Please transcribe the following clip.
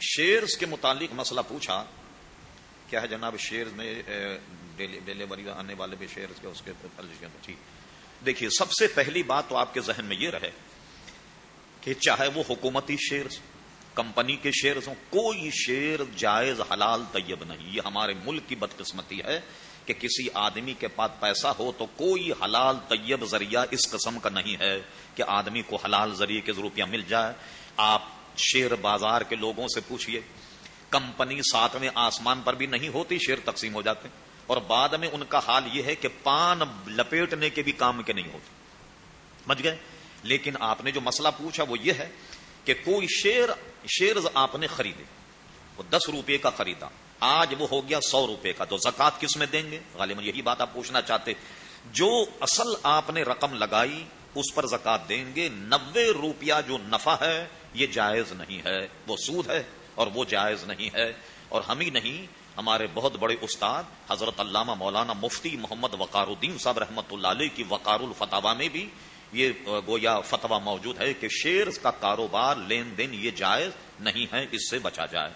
Shares کے متعلق مسئلہ پوچھا، کیا ہے جناب شیئرز میں ڈیلیوری آنے والے بھی شیئرز کے، اس کے ٹھیک جی۔ دیکھیے، سب سے پہلی بات تو آپ کے ذہن میں یہ رہے کہ چاہے وہ حکومتی شیئرز کمپنی کے شیئرز ہوں، کوئی شیئر جائز، حلال، طیب نہیں۔ یہ ہمارے ملک کی بدقسمتی ہے کہ کسی آدمی کے پاس پیسہ ہو تو کوئی حلال، طیب ذریعہ اس قسم کا نہیں ہے کہ آدمی کو حلال ذریعے کے روپیہ مل جائے۔ آپ شیئر بازار کے لوگوں سے پوچھئے، کمپنی ساتویں آسمان پر بھی نہیں ہوتی شیئر تقسیم ہو جاتے؟ اور بعد میں ان کا حال یہ ہے کہ پان لپیٹنے کے بھی کام کے نہیں ہوتے۔ سمجھ گئے؟ لیکن آپ نے جو مسئلہ پوچھا وہ یہ ہے کہ کوئی شیر شیر آپ نے خریدے، وہ دس روپے کا خریدا، آج وہ ہو گیا سو روپے کا، تو زکات کس میں دیں گے؟ غالباً یہی بات آپ پوچھنا چاہتے۔ جو اصل آپ نے رقم لگائی اس پر زکات دیں گے نبے روپیہ جو نفع ہے، یہ جائز نہیں ہے۔ وہ سود ہے اور وہ جائز نہیں ہے۔ اور ہم ہی نہیں، ہمارے بہت بڑے استاد، حضرت علامہ مولانا مفتی محمد وقار الدین صاحب رحمۃ اللہ علیہ کی وقار الفتوا میں بھی یہ، گویا فتوا موجود ہے کہ شیئرز کا کاروبار، لین دین یہ جائز نہیں ہے، اس سے بچا جائے۔